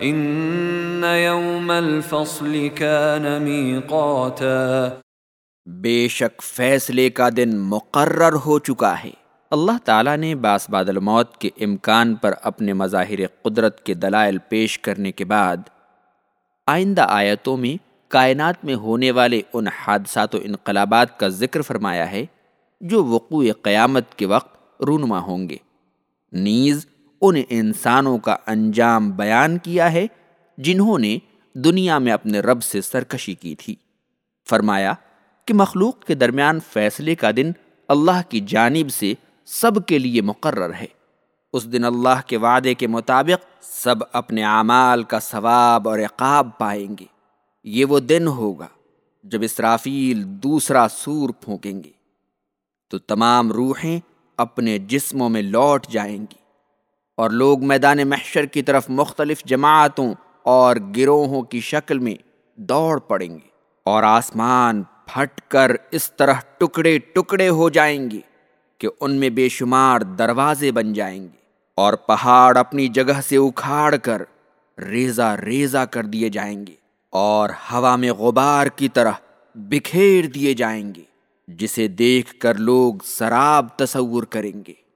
ان یوم الفصل كان میقاتا بے شک فیصلے کا دن مقرر ہو چکا ہے۔ اللہ تعالیٰ نے باس بادل موت کے امکان پر اپنے مظاہر قدرت کے دلائل پیش کرنے کے بعد آئندہ آیتوں میں کائنات میں ہونے والے ان حادثات و انقلابات کا ذکر فرمایا ہے جو وقوع قیامت کے وقت رونما ہوں گے۔ نیز ان انسانوں کا انجام بیان کیا ہے جنہوں نے دنیا میں اپنے رب سے سرکشی کی تھی۔ فرمایا کہ مخلوق کے درمیان فیصلے کا دن اللہ کی جانب سے سب کے لیے مقرر ہے۔ اس دن اللہ کے وعدے کے مطابق سب اپنے اعمال کا ثواب اور عقاب پائیں گے۔ یہ وہ دن ہوگا جب اسرافیل دوسرا سور پھونکیں گے۔ تو تمام روحیں اپنے جسموں میں لوٹ جائیں گی۔ اور لوگ میدان محشر کی طرف مختلف جماعتوں اور گروہوں کی شکل میں دوڑ پڑیں گے اور آسمان پھٹ کر اس طرح ٹکڑے ٹکڑے ہو جائیں گے کہ ان میں بے شمار دروازے بن جائیں گے اور پہاڑ اپنی جگہ سے اکھاڑ کر ریزہ ریزہ کر دیے جائیں گے اور ہوا میں غبار کی طرح بکھیر دیے جائیں گے جسے دیکھ کر لوگ سراب تصور کریں گے۔